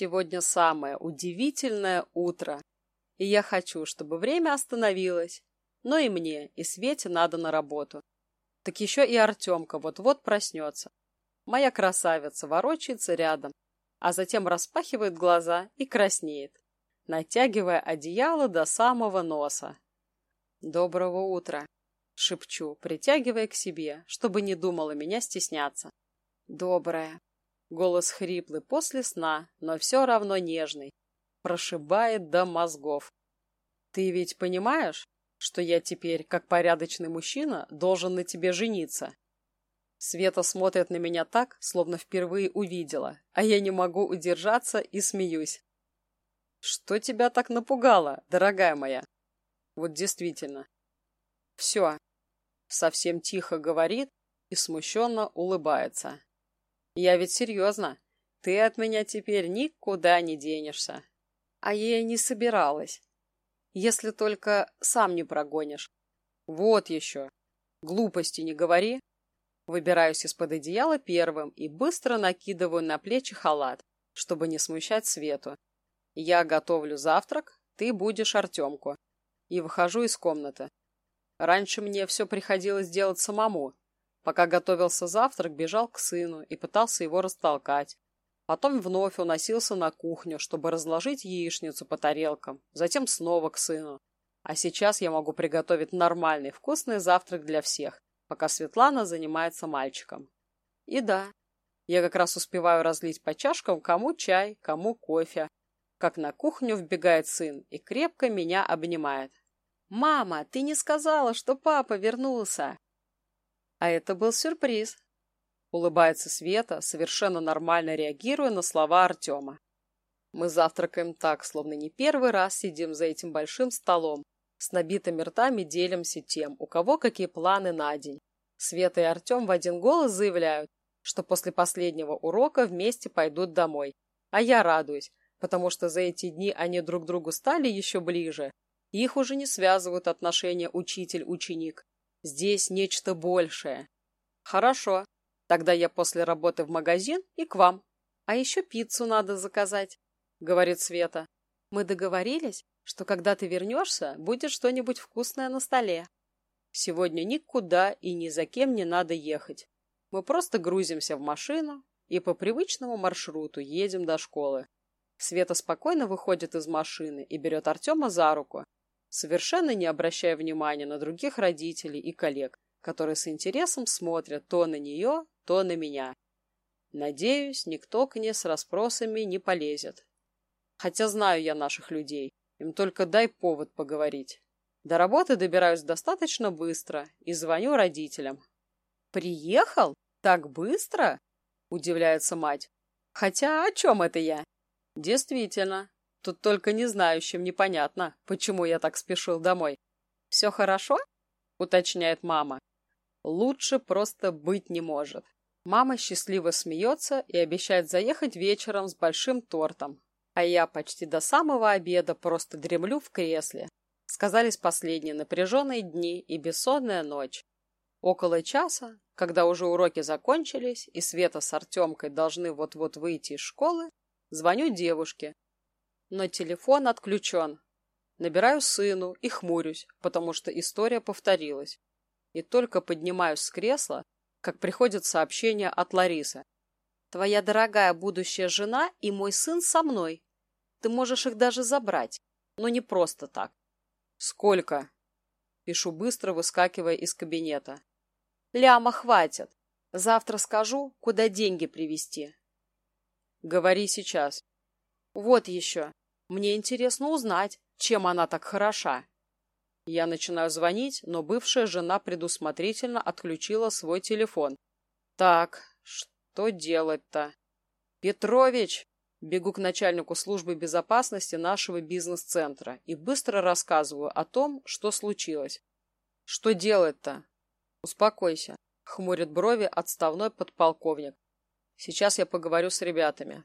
Сегодня самое удивительное утро, и я хочу, чтобы время остановилось. Но и мне, и Свете надо на работу. Так еще и Артемка вот-вот проснется. Моя красавица ворочается рядом, а затем распахивает глаза и краснеет, натягивая одеяло до самого носа. «Доброго утра!» — шепчу, притягивая к себе, чтобы не думала меня стесняться. «Доброе!» Голос хриплый после сна, но все равно нежный. Прошибает до мозгов. «Ты ведь понимаешь, что я теперь, как порядочный мужчина, должен на тебе жениться?» Света смотрит на меня так, словно впервые увидела, а я не могу удержаться и смеюсь. «Что тебя так напугало, дорогая моя?» Вот действительно. «Все», — совсем тихо говорит и смущенно улыбается. Я ведь серьезно. Ты от меня теперь никуда не денешься. А я не собиралась. Если только сам не прогонишь. Вот еще. Глупости не говори. Выбираюсь из-под одеяла первым и быстро накидываю на плечи халат, чтобы не смущать Свету. Я готовлю завтрак, ты будешь Артемку. И выхожу из комнаты. Раньше мне все приходилось делать самому, Пока готовился завтрак, бежал к сыну и пытался его растолкать. Потом вновь уносился на кухню, чтобы разложить яичницу по тарелкам, затем снова к сыну. А сейчас я могу приготовить нормальный вкусный завтрак для всех, пока Светлана занимается мальчиком. И да, я как раз успеваю разлить по чашкам кому чай, кому кофе. Как на кухню вбегает сын и крепко меня обнимает. «Мама, ты не сказала, что папа вернулся!» А это был сюрприз. Улыбается Света, совершенно нормально реагируя на слова Артема. Мы завтракаем так, словно не первый раз сидим за этим большим столом. С набитыми ртами делимся тем, у кого какие планы на день. Света и Артем в один голос заявляют, что после последнего урока вместе пойдут домой. А я радуюсь, потому что за эти дни они друг другу стали еще ближе. Их уже не связывают отношения учитель-ученик, Здесь нечто большее. Хорошо. Тогда я после работы в магазин и к вам. А еще пиццу надо заказать, говорит Света. Мы договорились, что когда ты вернешься, будет что-нибудь вкусное на столе. Сегодня никуда и ни за кем не надо ехать. Мы просто грузимся в машину и по привычному маршруту едем до школы. Света спокойно выходит из машины и берет Артема за руку, совершенно не обращая внимания на других родителей и коллег, которые с интересом смотрят то на нее, то на меня. Надеюсь, никто к ней с расспросами не полезет. Хотя знаю я наших людей, им только дай повод поговорить. До работы добираюсь достаточно быстро и звоню родителям. «Приехал? Так быстро?» – удивляется мать. «Хотя о чем это я?» «Действительно, Тут только не знающим непонятно, почему я так спешил домой. «Все хорошо?» — уточняет мама. «Лучше просто быть не может». Мама счастливо смеется и обещает заехать вечером с большим тортом. А я почти до самого обеда просто дремлю в кресле. Сказались последние напряженные дни и бессонная ночь. Около часа, когда уже уроки закончились и Света с Артемкой должны вот-вот выйти из школы, звоню девушке, но телефон отключен. Набираю сыну и хмурюсь, потому что история повторилась. И только поднимаюсь с кресла, как приходит сообщение от Ларисы. «Твоя дорогая будущая жена и мой сын со мной. Ты можешь их даже забрать, но не просто так». «Сколько?» Пишу быстро, выскакивая из кабинета. «Ляма хватит. Завтра скажу, куда деньги привезти». «Говори сейчас». «Вот еще. Мне интересно узнать, чем она так хороша. Я начинаю звонить, но бывшая жена предусмотрительно отключила свой телефон. Так, что делать-то? Петрович! Бегу к начальнику службы безопасности нашего бизнес-центра и быстро рассказываю о том, что случилось. Что делать-то? Успокойся, хмурит брови отставной подполковник. Сейчас я поговорю с ребятами.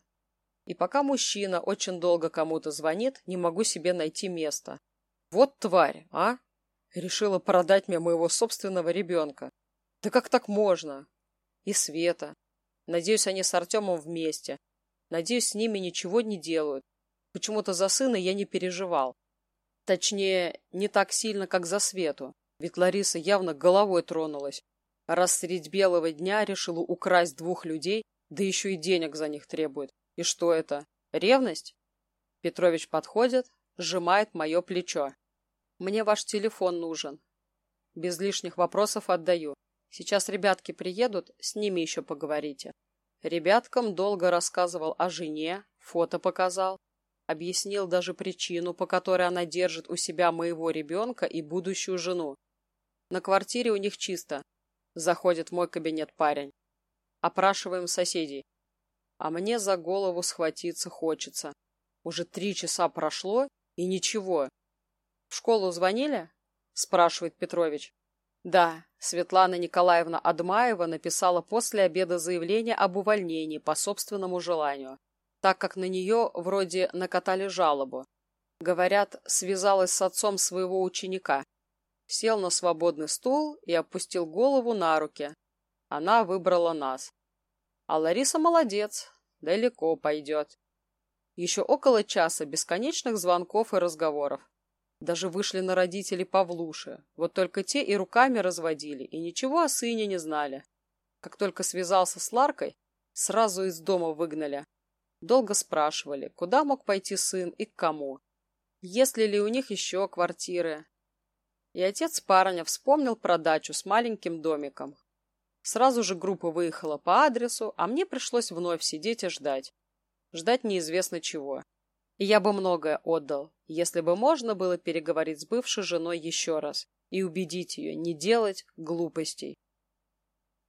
И пока мужчина очень долго кому-то звонит, не могу себе найти места. Вот тварь, а? Решила продать мне моего собственного ребенка. Да как так можно? И Света. Надеюсь, они с Артемом вместе. Надеюсь, с ними ничего не делают. Почему-то за сына я не переживал. Точнее, не так сильно, как за Свету. Ведь Лариса явно головой тронулась. Раз средь белого дня решила украсть двух людей, да еще и денег за них требует. И что это? Ревность? Петрович подходит, сжимает мое плечо. Мне ваш телефон нужен. Без лишних вопросов отдаю. Сейчас ребятки приедут, с ними еще поговорите. Ребяткам долго рассказывал о жене, фото показал. Объяснил даже причину, по которой она держит у себя моего ребенка и будущую жену. На квартире у них чисто. Заходит в мой кабинет парень. Опрашиваем соседей. А мне за голову схватиться хочется. Уже три часа прошло, и ничего. В школу звонили? Спрашивает Петрович. Да, Светлана Николаевна Адмаева написала после обеда заявление об увольнении по собственному желанию, так как на нее вроде накатали жалобу. Говорят, связалась с отцом своего ученика. Сел на свободный стул и опустил голову на руки. Она выбрала нас. А Лариса молодец, далеко пойдет. Еще около часа бесконечных звонков и разговоров. Даже вышли на родителей Павлуши. Вот только те и руками разводили, и ничего о сыне не знали. Как только связался с Ларкой, сразу из дома выгнали. Долго спрашивали, куда мог пойти сын и к кому. Есть ли у них еще квартиры. И отец парня вспомнил про дачу с маленьким домиком. Сразу же группа выехала по адресу, а мне пришлось вновь сидеть и ждать. Ждать неизвестно чего. Я бы многое отдал, если бы можно было переговорить с бывшей женой еще раз и убедить ее не делать глупостей.